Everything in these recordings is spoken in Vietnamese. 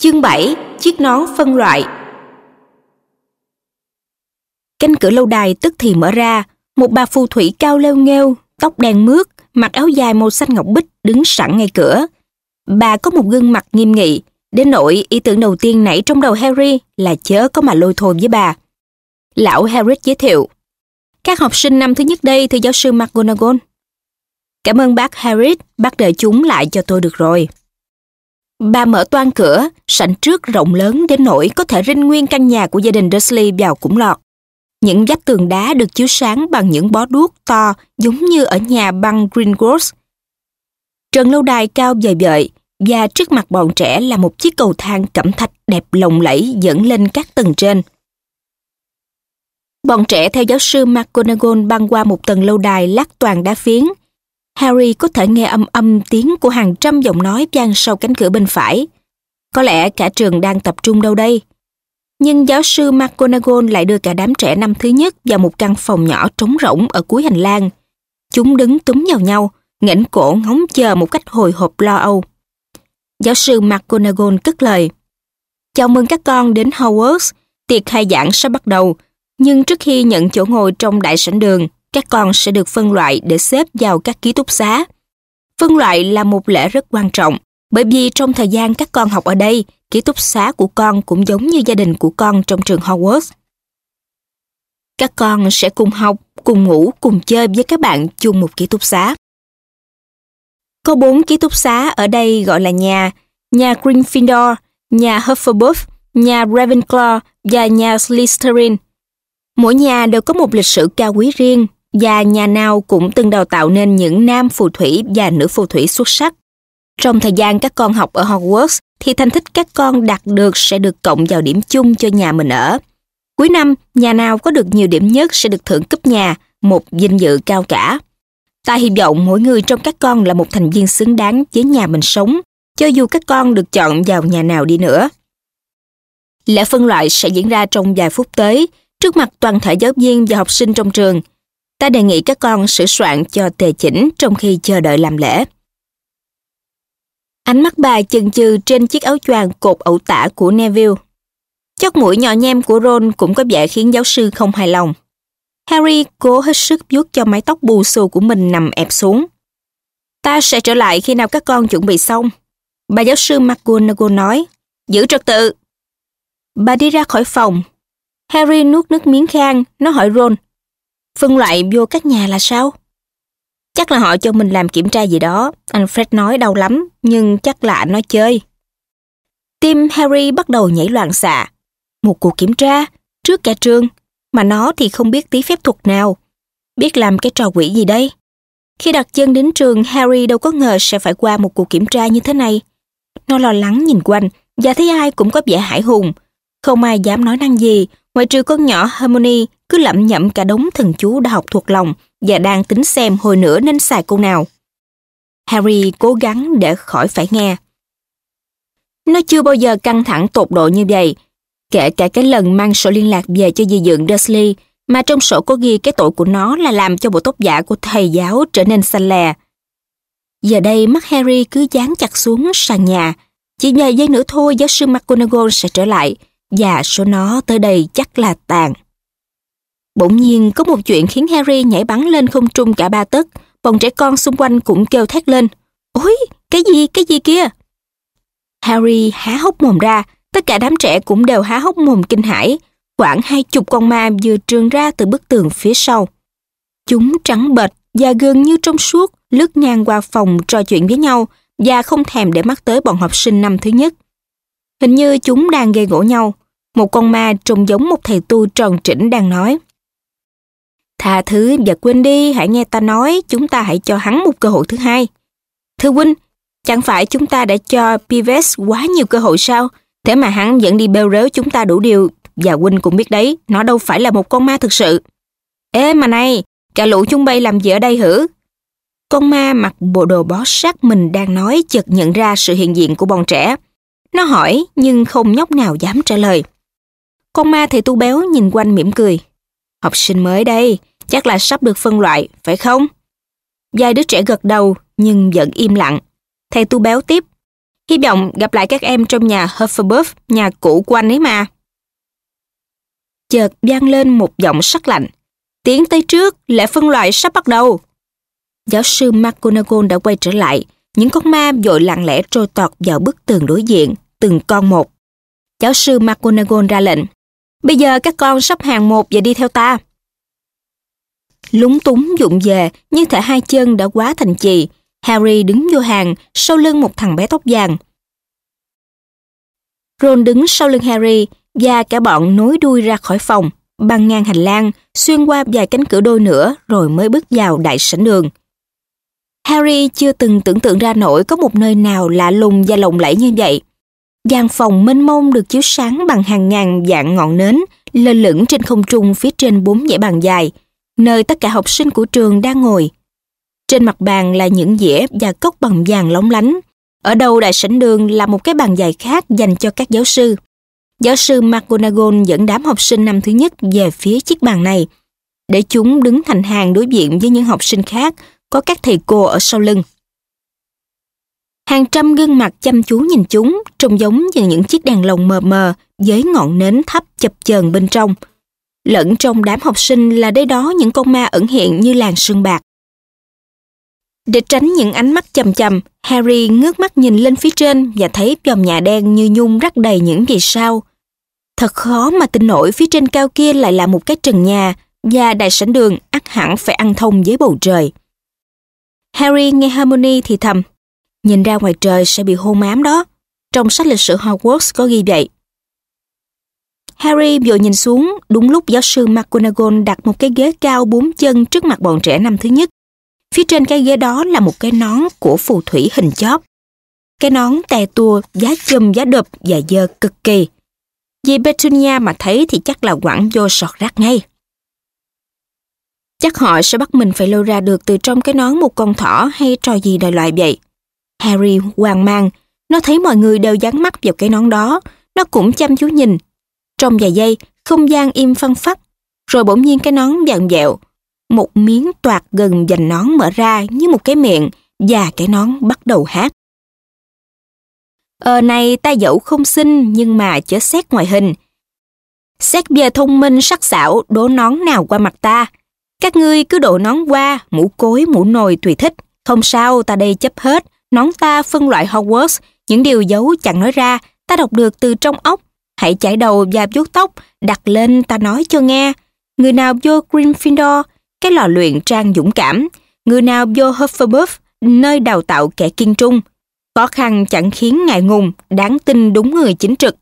Chương 7. Chiếc nón phân loại Cánh cửa lâu đài tức thì mở ra, một bà phù thủy cao leo nghêu, tóc đen mướt, mặc áo dài màu xanh ngọc bích đứng sẵn ngay cửa. Bà có một gương mặt nghiêm nghị, đến nỗi ý tưởng đầu tiên nảy trong đầu Harry là chớ có mà lôi thôi với bà. Lão Harry giới thiệu, các học sinh năm thứ nhất đây thưa giáo sư McGonagall. Cảm ơn bác Harry, bác đợi chúng lại cho tôi được rồi. Bà mở toan cửa, sảnh trước rộng lớn đến nỗi có thể rinh nguyên căn nhà của gia đình Dursley vào cũng lọt. Những vách tường đá được chiếu sáng bằng những bó đuốc to giống như ở nhà băng Gringotts. Trần lâu đài cao dời dợi và trước mặt bọn trẻ là một chiếc cầu thang cẩm thạch đẹp lộng lẫy dẫn lên các tầng trên. Bọn trẻ theo giáo sư McGonagall băng qua một tầng lâu đài lát toàn đá phiến. Harry có thể nghe âm âm tiếng của hàng trăm giọng nói vang sau cánh cửa bên phải. Có lẽ cả trường đang tập trung đâu đây. Nhưng giáo sư McGonagall lại đưa cả đám trẻ năm thứ nhất vào một căn phòng nhỏ trống rỗng ở cuối hành lang. Chúng đứng túm vào nhau, nghển cổ ngóng chờ một cách hồi hộp lo âu. Giáo sư McGonagall cất lời. Chào mừng các con đến Hogwarts, tiệc khai giảng sắp bắt đầu, nhưng trước khi nhận chỗ ngồi trong đại sảnh đường, các con sẽ được phân loại để xếp vào các ký túc xá. Phân loại là một lễ rất quan trọng, bởi vì trong thời gian các con học ở đây, ký túc xá của con cũng giống như gia đình của con trong trường Hogwarts. Các con sẽ cùng học, cùng ngủ, cùng chơi với các bạn chung một ký túc xá. Có bốn ký túc xá ở đây gọi là nhà, nhà Gryffindor, nhà Hufflepuff, nhà Ravenclaw và nhà Slytherin. Mỗi nhà đều có một lịch sử cao quý riêng và nhà nào cũng từng đào tạo nên những nam phù thủy và nữ phù thủy xuất sắc. Trong thời gian các con học ở Hogwarts thì thành tích các con đạt được sẽ được cộng vào điểm chung cho nhà mình ở. Cuối năm, nhà nào có được nhiều điểm nhất sẽ được thưởng cấp nhà, một vinh dự cao cả. Ta hy vọng mỗi người trong các con là một thành viên xứng đáng với nhà mình sống, cho dù các con được chọn vào nhà nào đi nữa. Lễ phân loại sẽ diễn ra trong vài phút tới, trước mặt toàn thể giáo viên và học sinh trong trường. Ta đề nghị các con sửa soạn cho tề chỉnh trong khi chờ đợi làm lễ. Ánh mắt bà chần chừ trên chiếc áo choàng cột ẩu tả của Neville. Chót mũi nhỏ nhem của Ron cũng có vẻ khiến giáo sư không hài lòng. Harry cố hết sức vuốt cho mái tóc bù xù của mình nằm ép xuống. Ta sẽ trở lại khi nào các con chuẩn bị xong. Bà giáo sư McGonagall nói, giữ trật tự. Bà đi ra khỏi phòng. Harry nuốt nước miếng khang, nó hỏi Ron, phân loại vô các nhà là sao? Chắc là họ cho mình làm kiểm tra gì đó. Anh Fred nói đau lắm, nhưng chắc là anh nói chơi. Tim Harry bắt đầu nhảy loạn xạ. Một cuộc kiểm tra, trước cả trường, mà nó thì không biết tí phép thuật nào. Biết làm cái trò quỷ gì đây? Khi đặt chân đến trường, Harry đâu có ngờ sẽ phải qua một cuộc kiểm tra như thế này. Nó lo lắng nhìn quanh, và thấy ai cũng có vẻ hải hùng. Không ai dám nói năng gì, ngoại trừ con nhỏ Hermione cứ lẩm nhẩm cả đống thần chú đã học thuộc lòng và đang tính xem hồi nữa nên xài câu nào. Harry cố gắng để khỏi phải nghe. Nó chưa bao giờ căng thẳng tột độ như vậy, kể cả cái lần mang sổ liên lạc về cho dì dưỡng Dursley, mà trong sổ có ghi cái tội của nó là làm cho bộ tóc giả của thầy giáo trở nên xanh lè. Giờ đây mắt Harry cứ dán chặt xuống sàn nhà, chỉ vài giây nữa thôi giáo sư McGonagall sẽ trở lại, và số nó tới đây chắc là tàn. Bỗng nhiên có một chuyện khiến Harry nhảy bắn lên không trung cả ba tấc, bọn trẻ con xung quanh cũng kêu thét lên. Ôi, cái gì, cái gì kia? Harry há hốc mồm ra, tất cả đám trẻ cũng đều há hốc mồm kinh hãi. Khoảng hai chục con ma vừa trườn ra từ bức tường phía sau. Chúng trắng bệch và gần như trong suốt, lướt ngang qua phòng trò chuyện với nhau và không thèm để mắt tới bọn học sinh năm thứ nhất. Hình như chúng đang gây gỗ nhau. Một con ma trông giống một thầy tu tròn trĩnh đang nói. Tha thứ và quên đi, hãy nghe ta nói, chúng ta hãy cho hắn một cơ hội thứ hai. Thưa huynh, chẳng phải chúng ta đã cho Pives quá nhiều cơ hội sao? Thế mà hắn vẫn đi bêu rếu chúng ta đủ điều, và huynh cũng biết đấy, nó đâu phải là một con ma thực sự. Ê mà này, cả lũ chúng bay làm gì ở đây hử? Con ma mặc bộ đồ bó sát mình đang nói chợt nhận ra sự hiện diện của bọn trẻ. Nó hỏi nhưng không nhóc nào dám trả lời. Con ma thầy tu béo nhìn quanh mỉm cười. Học sinh mới đây, chắc là sắp được phân loại, phải không? Vài đứa trẻ gật đầu nhưng vẫn im lặng. Thầy tu béo tiếp. Hy vọng gặp lại các em trong nhà Hufflepuff, nhà cũ của anh ấy mà. Chợt vang lên một giọng sắc lạnh. Tiến tới trước, lễ phân loại sắp bắt đầu. Giáo sư McGonagall đã quay trở lại, những con ma vội lặng lẽ trôi tọt vào bức tường đối diện, từng con một. Giáo sư McGonagall ra lệnh. Bây giờ các con sắp hàng một và đi theo ta. Lúng túng dụng về, như thể hai chân đã quá thành chì. Harry đứng vô hàng, sau lưng một thằng bé tóc vàng. Ron đứng sau lưng Harry và cả bọn nối đuôi ra khỏi phòng, băng ngang hành lang, xuyên qua vài cánh cửa đôi nữa rồi mới bước vào đại sảnh đường. Harry chưa từng tưởng tượng ra nổi có một nơi nào lạ lùng và lộng lẫy như vậy. gian phòng mênh mông được chiếu sáng bằng hàng ngàn dạng ngọn nến lơ lửng trên không trung phía trên bốn dãy bàn dài, nơi tất cả học sinh của trường đang ngồi. Trên mặt bàn là những dĩa và cốc bằng vàng lóng lánh. Ở đầu đại sảnh đường là một cái bàn dài khác dành cho các giáo sư. Giáo sư McGonagall dẫn đám học sinh năm thứ nhất về phía chiếc bàn này, để chúng đứng thành hàng đối diện với những học sinh khác có các thầy cô ở sau lưng. Hàng trăm gương mặt chăm chú nhìn chúng, trông giống như những chiếc đèn lồng mờ mờ với ngọn nến thấp chập chờn bên trong. Lẫn trong đám học sinh là đây đó những con ma ẩn hiện như làng sương bạc. Để tránh những ánh mắt chầm chầm, Harry ngước mắt nhìn lên phía trên và thấy vòng nhà đen như nhung rắc đầy những vì sao. Thật khó mà tin nổi phía trên cao kia lại là một cái trần nhà và đại sảnh đường ắt hẳn phải ăn thông với bầu trời. Harry nghe Harmony thì thầm. Nhìn ra ngoài trời sẽ bị hôn ám đó. Trong sách lịch sử Hogwarts có ghi vậy. Harry vừa nhìn xuống, đúng lúc giáo sư McGonagall đặt một cái ghế cao bốn chân trước mặt bọn trẻ năm thứ nhất. Phía trên cái ghế đó là một cái nón của phù thủy hình chóp. Cái nón tè tua, giá chùm, giá đập và dơ cực kỳ. Vì Petunia mà thấy thì chắc là quẳng vô sọt rác ngay. Chắc họ sẽ bắt mình phải lôi ra được từ trong cái nón một con thỏ hay trò gì đời loại vậy. Harry hoang mang, nó thấy mọi người đều dán mắt vào cái nón đó, nó cũng chăm chú nhìn. Trong vài giây, không gian im phăng phắc, rồi bỗng nhiên cái nón vặn vẹo. Một miếng toạc gần dành nón mở ra như một cái miệng và cái nón bắt đầu hát. Ờ này ta dẫu không xinh nhưng mà chớ xét ngoại hình. Xét về thông minh sắc sảo đố nón nào qua mặt ta. Các ngươi cứ đổ nón qua, mũ cối, mũ nồi tùy thích. Không sao, ta đây chấp hết. Nón ta phân loại Hogwarts, những điều giấu chẳng nói ra, ta đọc được từ trong óc. Hãy chải đầu và vuốt tóc, đặt lên ta nói cho nghe. Người nào vô Gryffindor, cái lò luyện trang dũng cảm. Người nào vô Hufflepuff, nơi đào tạo kẻ kiên trung. Khó khăn chẳng khiến ngại ngùng, đáng tin đúng người chính trực.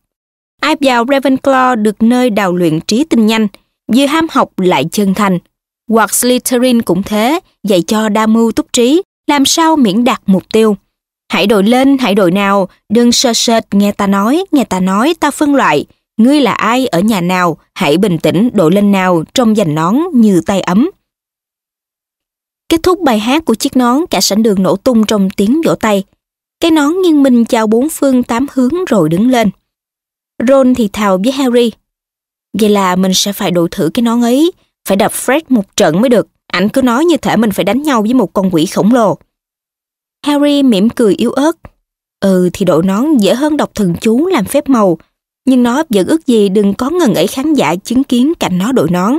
Ai vào Ravenclaw được nơi đào luyện trí tinh nhanh, vừa ham học lại chân thành, hoặc Slytherin cũng thế, dạy cho đa mưu túc trí, làm sao miễn đạt mục tiêu. Hãy đội lên, hãy đội nào, đừng sơ sệt nghe ta nói, nghe ta nói, ta phân loại. Ngươi là ai, ở nhà nào, hãy bình tĩnh đội lên nào, trong dành nón như tay ấm. Kết thúc bài hát của chiếc nón, cả sảnh đường nổ tung trong tiếng vỗ tay. Cái nón nghiêng mình chào bốn phương tám hướng rồi đứng lên. Ron thì thào với Harry. Vậy là mình sẽ phải đổi thử cái nón ấy, phải đập Fred một trận mới được. Ảnh cứ nói như thể mình phải đánh nhau với một con quỷ khổng lồ. Harry mỉm cười yếu ớt. Ừ thì đội nón dễ hơn đọc thần chú làm phép màu. Nhưng nó vẫn ước gì đừng có ngần ấy khán giả chứng kiến cảnh nó đội nón.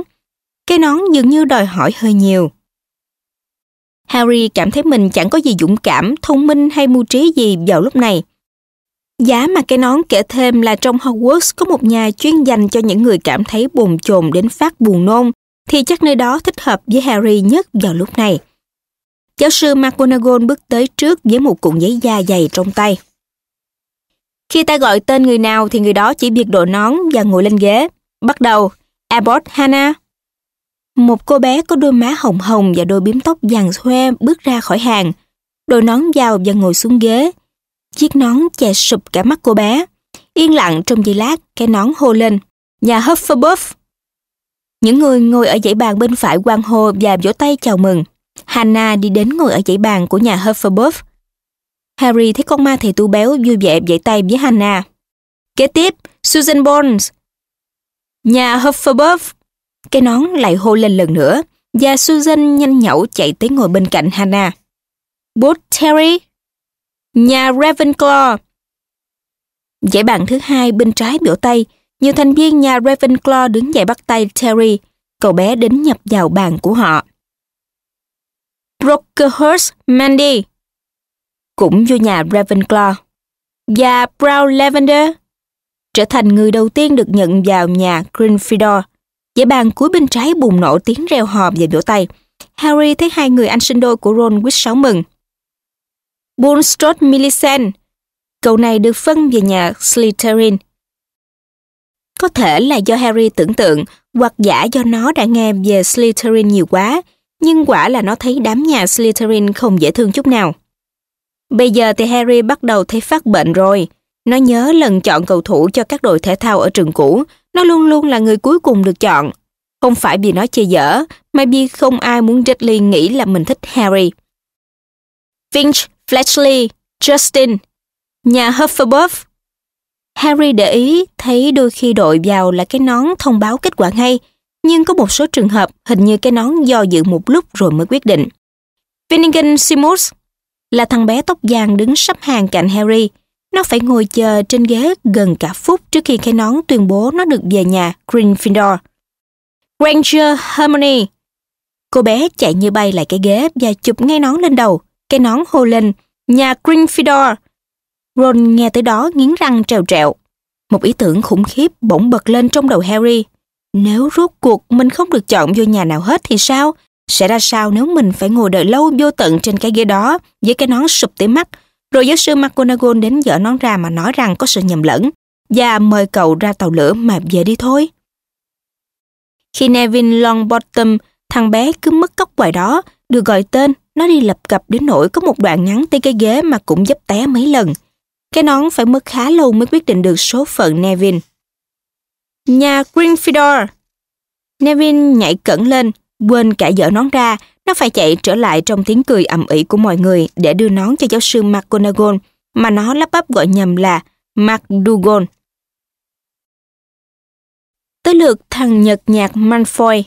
Cái nón dường như đòi hỏi hơi nhiều. Harry cảm thấy mình chẳng có gì dũng cảm, thông minh hay mưu trí gì vào lúc này. Giá mà cái nón kể thêm là trong Hogwarts có một nhà chuyên dành cho những người cảm thấy bồn chồn đến phát buồn nôn thì chắc nơi đó thích hợp với Harry nhất vào lúc này. Giáo sư McGonagall bước tới trước với một cuộn giấy da dày trong tay. Khi ta gọi tên người nào thì người đó chỉ biệt đội nón và ngồi lên ghế. Bắt đầu, Abbott Hannah. Một cô bé có đôi má hồng hồng và đôi bím tóc vàng hoe bước ra khỏi hàng. Đội nón vào và ngồi xuống ghế. Chiếc nón che sụp cả mắt cô bé. Yên lặng trong giây lát, cái nón hô lên. Nhà Hufflepuff. Những người ngồi ở dãy bàn bên phải quan hô và vỗ tay chào mừng. Hannah đi đến ngồi ở dãy bàn của nhà Hufflepuff. Harry thấy con ma thầy tu béo vui vẻ vẫy tay với Hannah. Kế tiếp, Susan Bones. Nhà Hufflepuff. Cái nón lại hô lên lần nữa và Susan nhanh nhẩu chạy tới ngồi bên cạnh Hannah. Bút Terry. Nhà Ravenclaw. Giải bàn thứ hai bên trái biểu tay, nhiều thành viên nhà Ravenclaw đứng dậy bắt tay Terry, cậu bé đến nhập vào bàn của họ. Brocklehurst Mandy cũng vô nhà Ravenclaw và Brown Lavender trở thành người đầu tiên được nhận vào nhà Gryffindor. Giải bàn cuối bên trái bùng nổ tiếng reo hò và vỗ tay. Harry thấy hai người anh sinh đôi của Ron quýt sáo mừng. Bulstrode Millicent Cậu này được phân về nhà Slytherin. Có thể là do Harry tưởng tượng hoặc giả do nó đã nghe về Slytherin nhiều quá, nhưng quả là nó thấy đám nhà Slytherin không dễ thương chút nào. Bây giờ thì Harry bắt đầu thấy phát bệnh rồi. Nó nhớ lần chọn cầu thủ cho các đội thể thao ở trường cũ, nó luôn luôn là người cuối cùng được chọn. Không phải vì nó chơi dở, mà vì không ai muốn Dudley nghĩ là mình thích Harry. Finch, Fletchley, Justin, nhà Hufflepuff. Harry để ý thấy đôi khi đội vào là cái nón thông báo kết quả ngay, nhưng có một số trường hợp hình như cái nón do dự một lúc rồi mới quyết định. Finnegan Simmons là thằng bé tóc vàng đứng sắp hàng cạnh Harry. Nó phải ngồi chờ trên ghế gần cả phút trước khi cái nón tuyên bố nó được về nhà Gryffindor. Granger Hermione Cô bé chạy như bay lại cái ghế và chụp ngay nón lên đầu. Cái nón hô lên, nhà Gryffindor. Ron nghe tới đó nghiến răng trèo trẹo. Một ý tưởng khủng khiếp bỗng bật lên trong đầu Harry. Nếu rốt cuộc mình không được chọn vô nhà nào hết thì sao? Sẽ ra sao nếu mình phải ngồi đợi lâu vô tận trên cái ghế đó với cái nón sụp tới mắt, rồi giáo sư McGonagall đến dở nón ra mà nói rằng có sự nhầm lẫn và mời cậu ra tàu lửa mà về đi thôi. Khi Nevin Longbottom, thằng bé cứ mất cốc ngoài đó, được gọi tên, nó đi lập cập đến nỗi có một đoạn ngắn tới cái ghế mà cũng dấp té mấy lần. Cái nón phải mất khá lâu mới quyết định được số phận Nevin. Nhà Gryffindor Neville nhảy cẩn lên, quên cả dở nón ra, nó phải chạy trở lại trong tiếng cười ầm ĩ của mọi người để đưa nón cho giáo sư McGonagall, mà nó lắp bắp gọi nhầm là McDougall. Tới lượt thằng Nhật Nhạc Malfoy.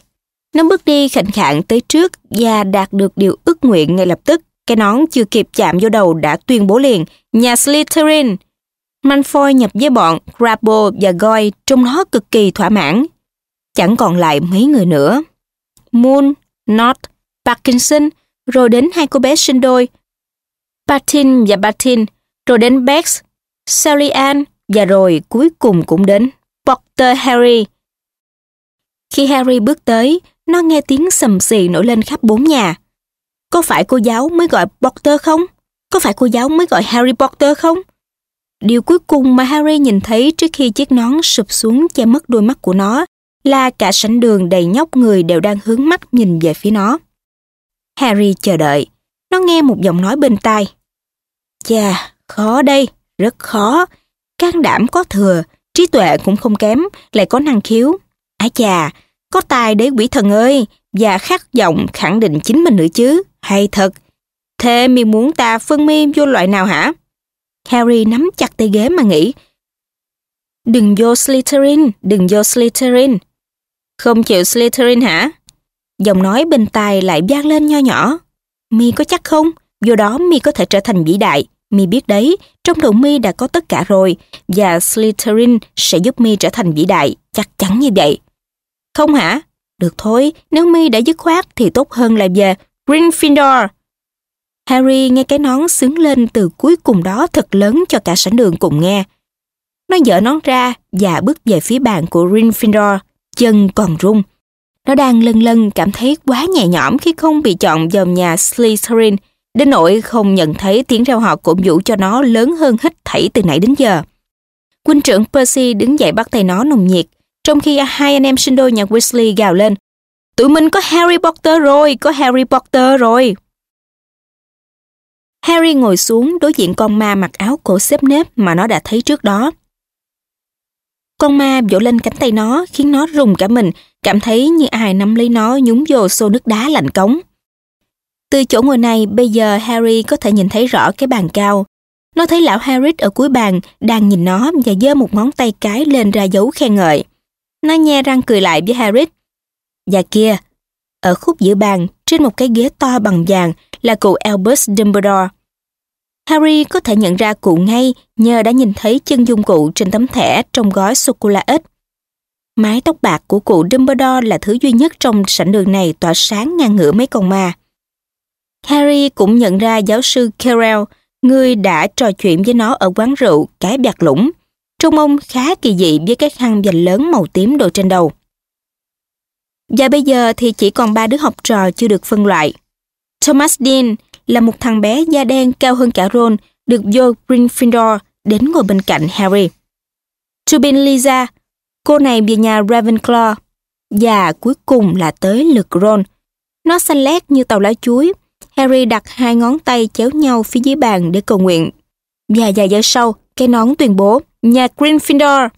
Nó bước đi khảnh khạng tới trước và đạt được điều ước nguyện ngay lập tức. Cái nón chưa kịp chạm vô đầu đã tuyên bố liền, nhà Slytherin. Malfoy nhập với bọn Grabo và Goy trông nó cực kỳ thỏa mãn. Chẳng còn lại mấy người nữa. Moon, Not, Parkinson, rồi đến hai cô bé sinh đôi, Patin và Patin, rồi đến Bex, Sally Ann, và rồi cuối cùng cũng đến Potter Harry. Khi Harry bước tới, nó nghe tiếng sầm xì nổi lên khắp bốn nhà. Có phải cô giáo mới gọi Potter không? Có phải cô giáo mới gọi Harry Potter không? Điều cuối cùng mà Harry nhìn thấy trước khi chiếc nón sụp xuống che mất đôi mắt của nó là cả sảnh đường đầy nhóc người đều đang hướng mắt nhìn về phía nó. Harry chờ đợi. Nó nghe một giọng nói bên tai. Chà, khó đây, rất khó. Can đảm có thừa, trí tuệ cũng không kém, lại có năng khiếu. Ái chà, có tài đấy quỷ thần ơi, và khát giọng khẳng định chính mình nữa chứ. Hay thật. Thế mi muốn ta phân mi vô loại nào hả? Harry nắm chặt tay ghế mà nghĩ. Đừng vô Slytherin, đừng vô Slytherin. Không chịu Slytherin hả? Giọng nói bên tai lại vang lên nho nhỏ. Mi có chắc không? Vô đó Mi có thể trở thành vĩ đại. Mi biết đấy, trong đầu Mi đã có tất cả rồi, và Slytherin sẽ giúp Mi trở thành vĩ đại, chắc chắn như vậy. Không hả? Được thôi, nếu Mi đã dứt khoát thì tốt hơn là về Gryffindor. Harry nghe cái nón xứng lên từ cuối cùng đó thật lớn cho cả sảnh đường cùng nghe. Nó dở nón ra và bước về phía bàn của Gryffindor chân còn rung. Nó đang lân lân cảm thấy quá nhẹ nhõm khi không bị chọn vào nhà Slytherin, đến nỗi không nhận thấy tiếng reo hò cổ vũ cho nó lớn hơn hết thảy từ nãy đến giờ. Quân trưởng Percy đứng dậy bắt tay nó nồng nhiệt, trong khi hai anh em sinh đôi nhà Weasley gào lên. Tụi mình có Harry Potter rồi, có Harry Potter rồi. Harry ngồi xuống đối diện con ma mặc áo cổ xếp nếp mà nó đã thấy trước đó. Con ma vỗ lên cánh tay nó khiến nó rùng cả mình, cảm thấy như ai nắm lấy nó nhúng vô xô nước đá lạnh cống. Từ chỗ ngồi này, bây giờ Harry có thể nhìn thấy rõ cái bàn cao. Nó thấy lão Harry ở cuối bàn đang nhìn nó và giơ một ngón tay cái lên ra dấu khen ngợi. Nó nhe răng cười lại với Harry. Và dạ kia, ở khúc giữa bàn, trên một cái ghế to bằng vàng là cụ Albus Dumbledore. Harry có thể nhận ra cụ ngay nhờ đã nhìn thấy chân dung cụ trên tấm thẻ trong gói sô-cô-la ít. Mái tóc bạc của cụ Dumbledore là thứ duy nhất trong sảnh đường này tỏa sáng ngang ngửa mấy con ma. Harry cũng nhận ra giáo sư Carell, người đã trò chuyện với nó ở quán rượu cái bạc lũng. Trông ông khá kỳ dị với cái khăn dành lớn màu tím đội trên đầu. Và bây giờ thì chỉ còn ba đứa học trò chưa được phân loại. Thomas Dean là một thằng bé da đen cao hơn cả Ron, được vô Gryffindor đến ngồi bên cạnh Harry. Tubin Lisa, cô này về nhà Ravenclaw. Và cuối cùng là tới lượt Ron. Nó xanh lét như tàu lá chuối. Harry đặt hai ngón tay chéo nhau phía dưới bàn để cầu nguyện. Và vài giờ sau, cái nón tuyên bố, nhà Gryffindor.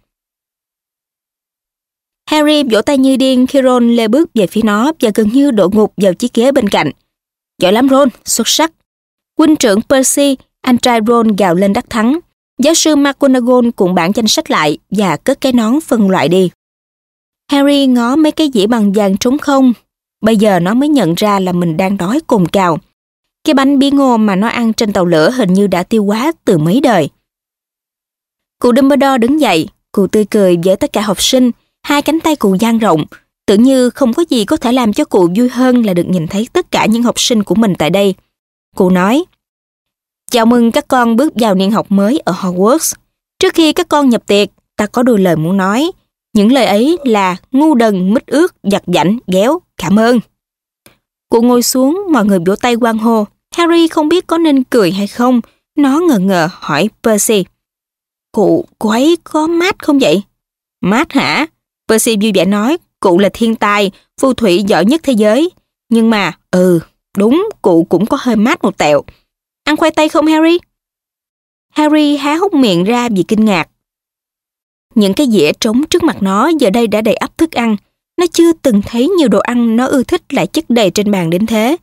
Harry vỗ tay như điên khi Ron lê bước về phía nó và gần như đổ ngục vào chiếc ghế bên cạnh. Giỏi lắm Ron, xuất sắc. Huynh trưởng Percy, anh trai Ron gào lên đắc thắng. Giáo sư McGonagall cuộn bản danh sách lại và cất cái nón phân loại đi. Harry ngó mấy cái dĩa bằng vàng trống không. Bây giờ nó mới nhận ra là mình đang đói cồn cào. Cái bánh bí ngô mà nó ăn trên tàu lửa hình như đã tiêu hóa từ mấy đời. Cụ Dumbledore đứng dậy, cụ tươi cười với tất cả học sinh, hai cánh tay cụ dang rộng, tưởng như không có gì có thể làm cho cụ vui hơn là được nhìn thấy tất cả những học sinh của mình tại đây. Cụ nói, Chào mừng các con bước vào niên học mới ở Hogwarts. Trước khi các con nhập tiệc, ta có đôi lời muốn nói. Những lời ấy là ngu đần, mít ướt, giặt giảnh, ghéo, cảm ơn. Cụ ngồi xuống, mọi người vỗ tay quang hô. Harry không biết có nên cười hay không. Nó ngờ ngờ hỏi Percy. Cụ, cô ấy có mát không vậy? Mát hả? Percy vui vẻ nói, cụ là thiên tài, phù thủy giỏi nhất thế giới. Nhưng mà, ừ, đúng, cụ cũng có hơi mát một tẹo. Ăn khoai tây không Harry? Harry há hốc miệng ra vì kinh ngạc. Những cái dĩa trống trước mặt nó giờ đây đã đầy ắp thức ăn. Nó chưa từng thấy nhiều đồ ăn nó ưa thích lại chất đầy trên bàn đến thế.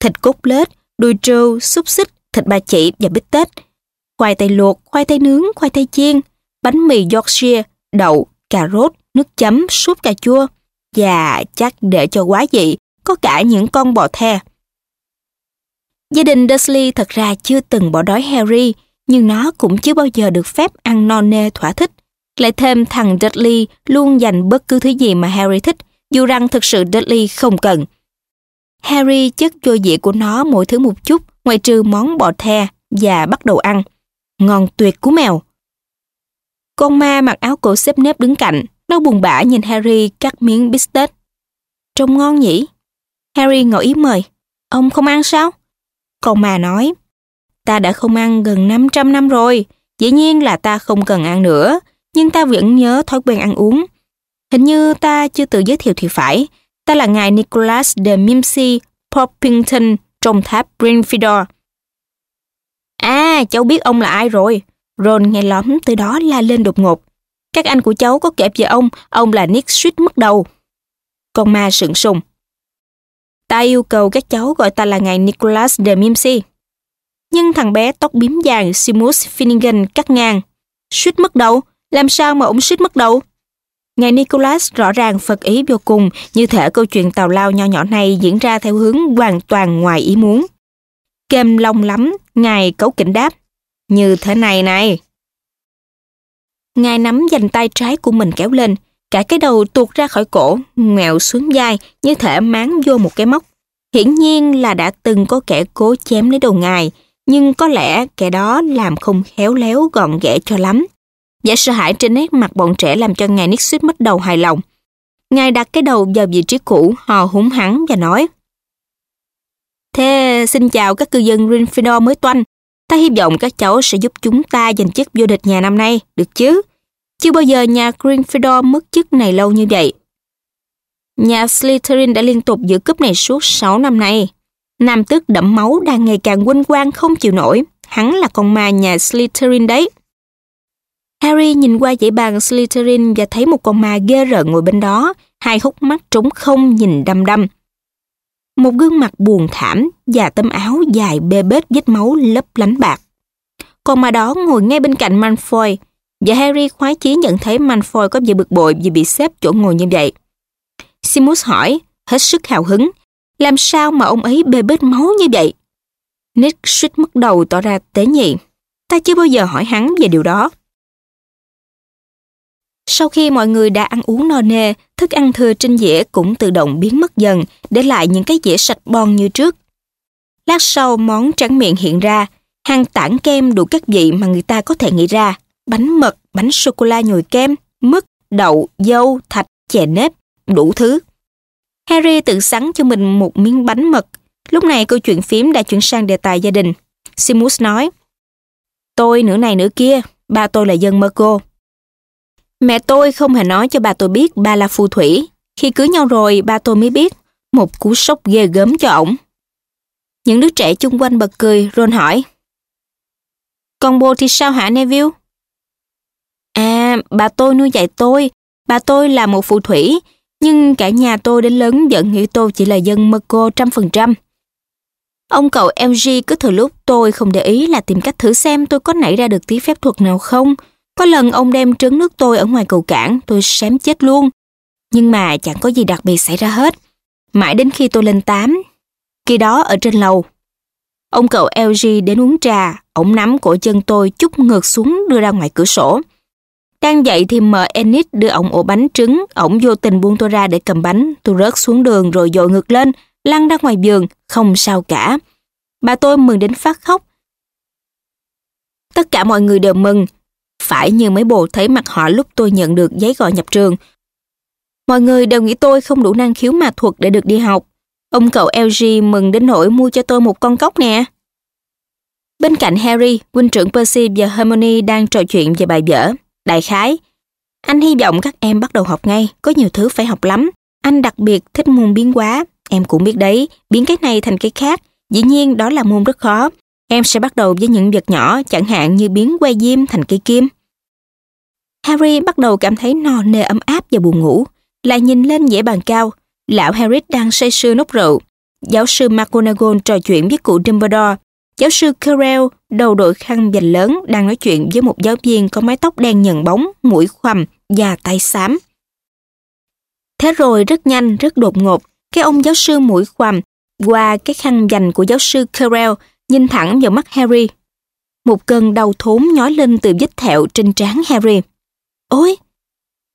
Thịt cốt lết, đùi trâu, xúc xích, thịt ba chỉ và bít tết. Khoai tây luộc, khoai tây nướng, khoai tây chiên, bánh mì Yorkshire, đậu, cà rốt, nước chấm, súp cà chua. Và chắc để cho quá dị, có cả những con bò the. Gia đình Dursley thật ra chưa từng bỏ đói Harry, nhưng nó cũng chưa bao giờ được phép ăn no nê thỏa thích. Lại thêm thằng Dudley luôn dành bất cứ thứ gì mà Harry thích, dù rằng thực sự Dudley không cần. Harry chất vô dĩa của nó mỗi thứ một chút, ngoài trừ món bò the, và bắt đầu ăn. Ngon tuyệt của mèo. Con ma mặc áo cổ xếp nếp đứng cạnh, nó buồn bã nhìn Harry cắt miếng bít tết. Trông ngon nhỉ? Harry ngỏ ý mời. Ông không ăn sao? Còn mà nói. Ta đã không ăn gần 500 năm rồi. Dĩ nhiên là ta không cần ăn nữa. Nhưng ta vẫn nhớ thói quen ăn uống. Hình như ta chưa tự giới thiệu thì phải. Ta là ngài Nicholas de Mimsy Poppington trong tháp Gryffindor. À, cháu biết ông là ai rồi. Ron nghe lóm từ đó la lên đột ngột. Các anh của cháu có kể về ông, ông là Nick suýt mất đầu. Con ma sững sùng. Ta yêu cầu các cháu gọi ta là ngài Nicholas de Mimsy. Nhưng thằng bé tóc bím vàng Simus Finnegan cắt ngang. Suýt mất đầu? Làm sao mà ông suýt mất đầu? Ngài Nicholas rõ ràng phật ý vô cùng, như thể câu chuyện tào lao nho nhỏ này diễn ra theo hướng hoàn toàn ngoài ý muốn. Kem long lắm, ngài cấu kỉnh đáp. Như thế này này. Ngài nắm dành tay trái của mình kéo lên, cả cái đầu tuột ra khỏi cổ, ngẹo xuống vai như thể máng vô một cái móc. Hiển nhiên là đã từng có kẻ cố chém lấy đầu ngài, nhưng có lẽ kẻ đó làm không khéo léo gọn ghẽ cho lắm. Vẻ sợ hãi trên nét mặt bọn trẻ làm cho ngài Nick suýt mất đầu hài lòng. Ngài đặt cái đầu vào vị trí cũ, hò húng hắn và nói Thế xin chào các cư dân Gryffindor mới toanh. Ta hy vọng các cháu sẽ giúp chúng ta giành chức vô địch nhà năm nay, được chứ? Chưa bao giờ nhà Gryffindor mất chức này lâu như vậy. Nhà Slytherin đã liên tục giữ cúp này suốt 6 năm nay. Nam tước đẫm máu đang ngày càng quanh quang không chịu nổi. Hắn là con ma nhà Slytherin đấy. Harry nhìn qua dãy bàn Slytherin và thấy một con ma ghê rợn ngồi bên đó, hai hốc mắt trống không nhìn đăm đăm. Một gương mặt buồn thảm và tấm áo dài bê bết vết máu lấp lánh bạc. còn mà đó ngồi ngay bên cạnh Malfoy, và Harry khoái chí nhận thấy Malfoy có vẻ bực bội vì bị xếp chỗ ngồi như vậy. Simus hỏi, hết sức hào hứng, làm sao mà ông ấy bê bết máu như vậy? Nick suýt mất đầu tỏ ra tế nhị. Ta chưa bao giờ hỏi hắn về điều đó. Sau khi mọi người đã ăn uống no nê, thức ăn thừa trên dĩa cũng tự động biến mất dần, để lại những cái dĩa sạch bon như trước. Lát sau món trắng miệng hiện ra, hàng tảng kem đủ các vị mà người ta có thể nghĩ ra. Bánh mật, bánh sô-cô-la nhồi kem, mứt, đậu, dâu, thạch, chè nếp, đủ thứ. Harry tự sắn cho mình một miếng bánh mật. Lúc này câu chuyện phím đã chuyển sang đề tài gia đình. Simus nói, Tôi nửa này nửa kia, ba tôi là dân Merco. Mẹ tôi không hề nói cho bà tôi biết ba là phù thủy. Khi cưới nhau rồi, ba tôi mới biết. Một cú sốc ghê gớm cho ổng. Những đứa trẻ chung quanh bật cười, Ron hỏi. Còn bồ thì sao hả Neville? À, bà tôi nuôi dạy tôi. Bà tôi là một phù thủy, nhưng cả nhà tôi đến lớn vẫn nghĩ tôi chỉ là dân mơ cô trăm phần trăm. Ông cậu LG cứ thừa lúc tôi không để ý là tìm cách thử xem tôi có nảy ra được tí phép thuật nào không. Có lần ông đem trứng nước tôi ở ngoài cầu cảng, tôi xém chết luôn. Nhưng mà chẳng có gì đặc biệt xảy ra hết. Mãi đến khi tôi lên 8, khi đó ở trên lầu. Ông cậu LG đến uống trà, ổng nắm cổ chân tôi chút ngược xuống đưa ra ngoài cửa sổ. Đang dậy thì mờ Ennis đưa ổng ổ bánh trứng, ổng vô tình buông tôi ra để cầm bánh, tôi rớt xuống đường rồi dội ngược lên, lăn ra ngoài giường, không sao cả. Bà tôi mừng đến phát khóc. Tất cả mọi người đều mừng, phải như mấy bồ thấy mặt họ lúc tôi nhận được giấy gọi nhập trường. Mọi người đều nghĩ tôi không đủ năng khiếu mà thuật để được đi học. Ông cậu LG mừng đến nỗi mua cho tôi một con cốc nè. Bên cạnh Harry, huynh trưởng Percy và Hermione đang trò chuyện về bài vở. Đại khái, anh hy vọng các em bắt đầu học ngay, có nhiều thứ phải học lắm. Anh đặc biệt thích môn biến hóa, em cũng biết đấy, biến cái này thành cái khác. Dĩ nhiên đó là môn rất khó. Em sẽ bắt đầu với những việc nhỏ, chẳng hạn như biến que diêm thành cây kim. Harry bắt đầu cảm thấy no nê ấm áp và buồn ngủ. Lại nhìn lên dãy bàn cao, lão Harry đang say sưa nốc rượu. Giáo sư McGonagall trò chuyện với cụ Dumbledore. Giáo sư Carell đầu đội khăn dành lớn, đang nói chuyện với một giáo viên có mái tóc đen nhận bóng, mũi khoằm và tay xám. Thế rồi rất nhanh, rất đột ngột, cái ông giáo sư mũi khoằm qua cái khăn dành của giáo sư Carell nhìn thẳng vào mắt Harry. Một cơn đau thốn nhói lên từ vết thẹo trên trán Harry. Ôi!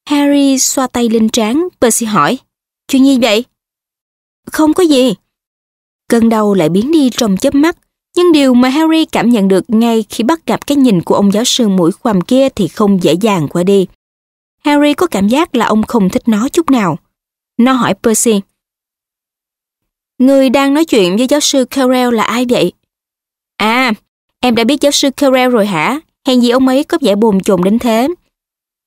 Harry xoa tay lên trán, Percy hỏi. Chuyện gì vậy? Không có gì. Cơn đau lại biến đi trong chớp mắt, nhưng điều mà Harry cảm nhận được ngay khi bắt gặp cái nhìn của ông giáo sư mũi khoằm kia thì không dễ dàng qua đi. Harry có cảm giác là ông không thích nó chút nào. Nó hỏi Percy. Người đang nói chuyện với giáo sư Carell là ai vậy? À, em đã biết giáo sư Carell rồi hả? Hèn gì ông ấy có vẻ bồn chồn đến thế.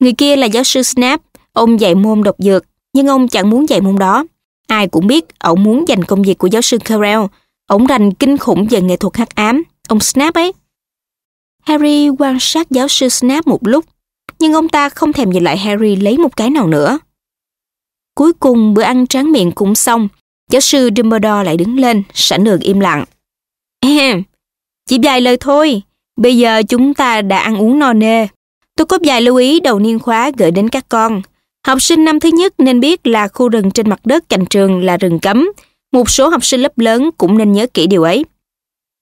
Người kia là giáo sư Snap, ông dạy môn độc dược, nhưng ông chẳng muốn dạy môn đó. Ai cũng biết ông muốn giành công việc của giáo sư Carell. Ông rành kinh khủng về nghệ thuật hắc ám, ông Snap ấy. Harry quan sát giáo sư Snap một lúc, nhưng ông ta không thèm nhìn lại Harry lấy một cái nào nữa. Cuối cùng bữa ăn tráng miệng cũng xong, giáo sư Dumbledore lại đứng lên, sẵn đường im lặng. Em, chỉ vài lời thôi, bây giờ chúng ta đã ăn uống no nê, Tôi có vài lưu ý đầu niên khóa gửi đến các con. Học sinh năm thứ nhất nên biết là khu rừng trên mặt đất cạnh trường là rừng cấm. Một số học sinh lớp lớn cũng nên nhớ kỹ điều ấy.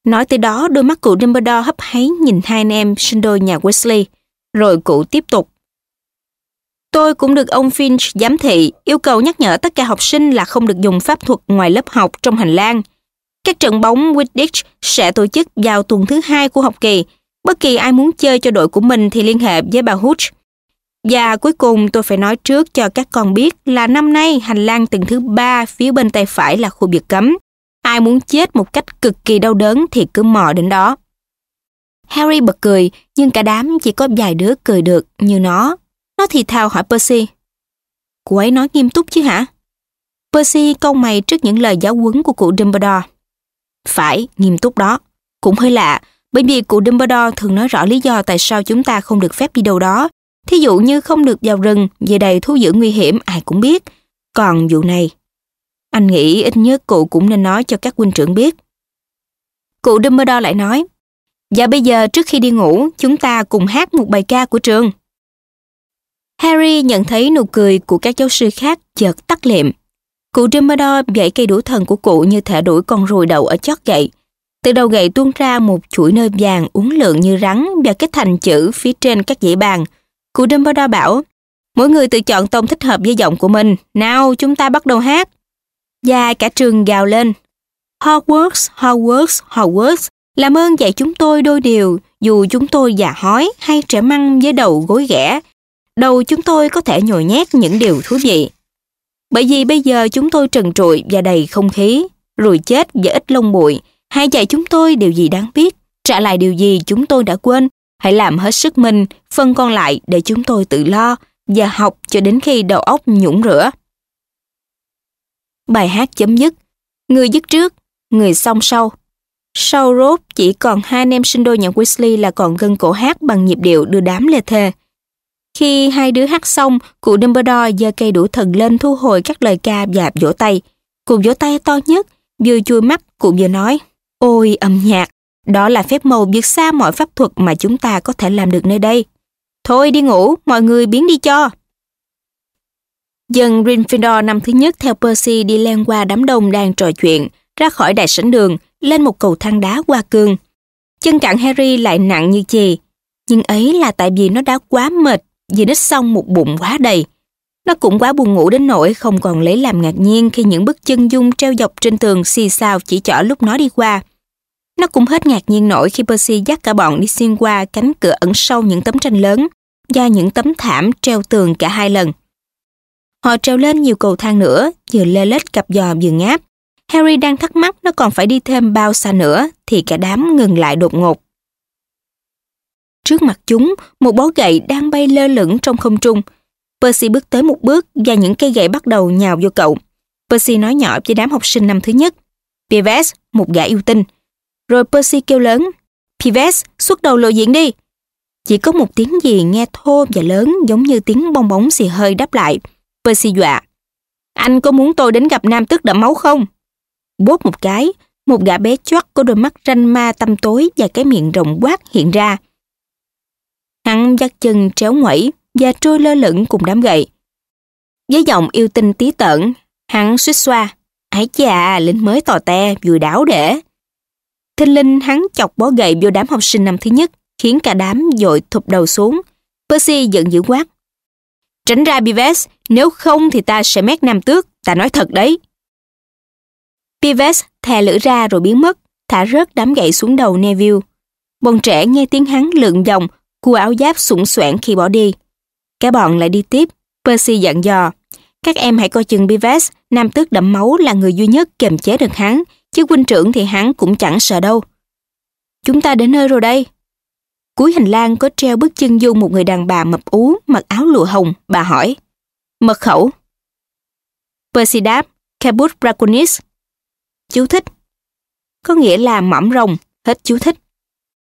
Nói tới đó, đôi mắt cụ Dumbledore hấp háy nhìn hai anh em sinh đôi nhà Weasley. Rồi cụ tiếp tục. Tôi cũng được ông Finch giám thị yêu cầu nhắc nhở tất cả học sinh là không được dùng pháp thuật ngoài lớp học trong hành lang. Các trận bóng Quidditch sẽ tổ chức vào tuần thứ hai của học kỳ Bất kỳ ai muốn chơi cho đội của mình thì liên hệ với bà Hooch. Và cuối cùng tôi phải nói trước cho các con biết là năm nay hành lang tầng thứ ba phía bên tay phải là khu biệt cấm. Ai muốn chết một cách cực kỳ đau đớn thì cứ mò đến đó. Harry bật cười, nhưng cả đám chỉ có vài đứa cười được như nó. Nó thì thào hỏi Percy. Cô ấy nói nghiêm túc chứ hả? Percy câu mày trước những lời giáo huấn của cụ Dumbledore. Phải, nghiêm túc đó. Cũng hơi lạ, bởi vì cụ Dumbledore thường nói rõ lý do tại sao chúng ta không được phép đi đâu đó. Thí dụ như không được vào rừng, về đầy thú dữ nguy hiểm ai cũng biết. Còn vụ này, anh nghĩ ít nhất cụ cũng nên nói cho các huynh trưởng biết. Cụ Dumbledore lại nói, Và bây giờ trước khi đi ngủ, chúng ta cùng hát một bài ca của trường. Harry nhận thấy nụ cười của các giáo sư khác chợt tắt liệm. Cụ Dumbledore dạy cây đũa thần của cụ như thể đuổi con ruồi đầu ở chót gậy. Từ đầu gậy tuôn ra một chuỗi nơ vàng uốn lượn như rắn và kết thành chữ phía trên các dãy bàn. Cụ Dumbledore bảo, mỗi người tự chọn tông thích hợp với giọng của mình. Nào, chúng ta bắt đầu hát. Và cả trường gào lên. Hogwarts, Hogwarts, Hogwarts, làm ơn dạy chúng tôi đôi điều, dù chúng tôi già hói hay trẻ măng với đầu gối ghẻ. Đầu chúng tôi có thể nhồi nhét những điều thú vị. Bởi vì bây giờ chúng tôi trần trụi và đầy không khí, rồi chết và ít lông bụi. Hãy dạy chúng tôi điều gì đáng biết, trả lại điều gì chúng tôi đã quên. Hãy làm hết sức mình, phân còn lại để chúng tôi tự lo và học cho đến khi đầu óc nhũng rửa. Bài hát chấm dứt. Người dứt trước, người xong sau. Sau rốt chỉ còn hai anh em sinh đôi nhà Weasley là còn gân cổ hát bằng nhịp điệu đưa đám lê thề. Khi hai đứa hát xong, cụ Dumbledore giơ cây đũa thần lên thu hồi các lời ca và vỗ tay. Cụ vỗ tay to nhất, vừa chui mắt, cụ vừa nói, Ôi âm nhạc, đó là phép màu vượt xa mọi pháp thuật mà chúng ta có thể làm được nơi đây. Thôi đi ngủ, mọi người biến đi cho. Dần Gryffindor năm thứ nhất theo Percy đi len qua đám đông đang trò chuyện, ra khỏi đại sảnh đường, lên một cầu thang đá qua cương. Chân cạn Harry lại nặng như chì, nhưng ấy là tại vì nó đã quá mệt vì nó xong một bụng quá đầy. Nó cũng quá buồn ngủ đến nỗi không còn lấy làm ngạc nhiên khi những bức chân dung treo dọc trên tường xì xào chỉ chỏ lúc nó đi qua. Nó cũng hết ngạc nhiên nổi khi Percy dắt cả bọn đi xuyên qua cánh cửa ẩn sâu những tấm tranh lớn do những tấm thảm treo tường cả hai lần. Họ treo lên nhiều cầu thang nữa, vừa lê lết cặp giò vừa ngáp. Harry đang thắc mắc nó còn phải đi thêm bao xa nữa thì cả đám ngừng lại đột ngột. Trước mặt chúng, một bó gậy đang bay lơ lửng trong không trung. Percy bước tới một bước và những cây gậy bắt đầu nhào vô cậu. Percy nói nhỏ với đám học sinh năm thứ nhất. Pives, một gã yêu tinh. Rồi Percy kêu lớn. Pives, xuất đầu lộ diện đi. Chỉ có một tiếng gì nghe thô và lớn giống như tiếng bong bóng xì hơi đáp lại. Percy dọa. Anh có muốn tôi đến gặp nam tước đẫm máu không? Bốp một cái, một gã bé chót có đôi mắt ranh ma tăm tối và cái miệng rộng quát hiện ra. Hắn dắt chân tréo ngoẩy và trôi lơ lửng cùng đám gậy. Với giọng yêu tinh tí tợn, hắn suýt xoa. Ái chà, lính mới tò te, vừa đảo để. Thinh linh hắn chọc bó gậy vô đám học sinh năm thứ nhất, khiến cả đám dội thụp đầu xuống. Percy giận dữ quát. Tránh ra Pives, nếu không thì ta sẽ mét nam tước, ta nói thật đấy. Pives thè lưỡi ra rồi biến mất, thả rớt đám gậy xuống đầu Neville. Bọn trẻ nghe tiếng hắn lượn vòng, cua áo giáp sủng soạn khi bỏ đi. Cả bọn lại đi tiếp, Percy dặn dò. Các em hãy coi chừng Pives, nam tước đẫm máu là người duy nhất kiềm chế được hắn, chứ huynh trưởng thì hắn cũng chẳng sợ đâu. Chúng ta đến nơi rồi đây. Cuối hành lang có treo bức chân dung một người đàn bà mập ú, mặc áo lụa hồng, bà hỏi. Mật khẩu. Percy đáp, Cabut Draconis. Chú thích. Có nghĩa là mõm rồng, hết chú thích.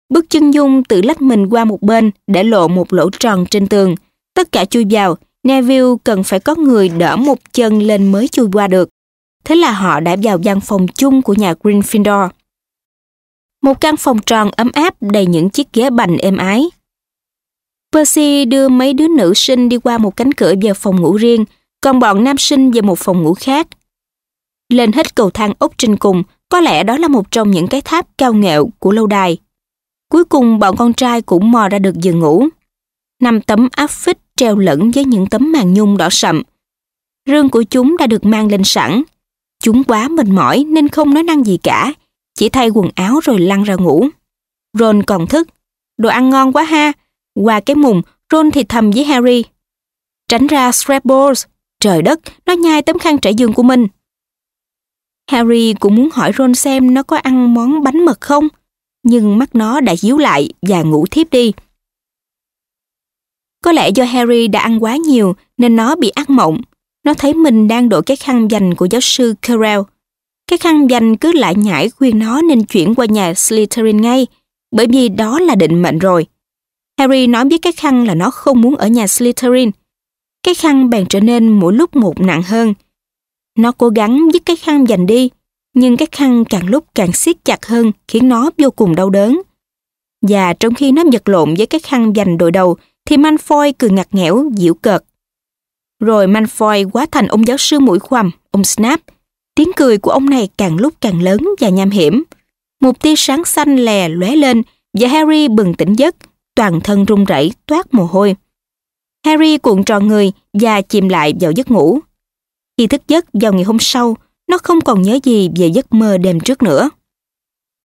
Bức chân dung tự lách mình qua một bên để lộ một lỗ tròn trên tường. Tất cả chui vào, Neville cần phải có người đỡ một chân lên mới chui qua được. Thế là họ đã vào gian phòng chung của nhà Gryffindor. Một căn phòng tròn ấm áp đầy những chiếc ghế bành êm ái. Percy đưa mấy đứa nữ sinh đi qua một cánh cửa về phòng ngủ riêng, còn bọn nam sinh về một phòng ngủ khác. Lên hết cầu thang ốc trên cùng, có lẽ đó là một trong những cái tháp cao nghệu của lâu đài. Cuối cùng bọn con trai cũng mò ra được giường ngủ. Năm tấm áp phích treo lẫn với những tấm màn nhung đỏ sậm. Rương của chúng đã được mang lên sẵn. Chúng quá mệt mỏi nên không nói năng gì cả, chỉ thay quần áo rồi lăn ra ngủ. Ron còn thức. Đồ ăn ngon quá ha. Qua cái mùng, Ron thì thầm với Harry. Tránh ra Scrabbles. Trời đất, nó nhai tấm khăn trải giường của mình. Harry cũng muốn hỏi Ron xem nó có ăn món bánh mật không, nhưng mắt nó đã díu lại và ngủ thiếp đi. Có lẽ do Harry đã ăn quá nhiều nên nó bị ác mộng. Nó thấy mình đang đội cái khăn dành của giáo sư Carell. Cái khăn dành cứ lại nhảy khuyên nó nên chuyển qua nhà Slytherin ngay, bởi vì đó là định mệnh rồi. Harry nói với cái khăn là nó không muốn ở nhà Slytherin. Cái khăn bèn trở nên mỗi lúc một nặng hơn. Nó cố gắng dứt cái khăn dành đi, nhưng cái khăn càng lúc càng siết chặt hơn khiến nó vô cùng đau đớn. Và trong khi nó vật lộn với cái khăn dành đội đầu thì Malfoy cười ngặt nghẽo, diễu cợt. Rồi Malfoy quá thành ông giáo sư mũi khoằm, ông Snap. Tiếng cười của ông này càng lúc càng lớn và nham hiểm. Một tia sáng xanh lè lóe lên và Harry bừng tỉnh giấc, toàn thân run rẩy toát mồ hôi. Harry cuộn tròn người và chìm lại vào giấc ngủ. Khi thức giấc vào ngày hôm sau, nó không còn nhớ gì về giấc mơ đêm trước nữa.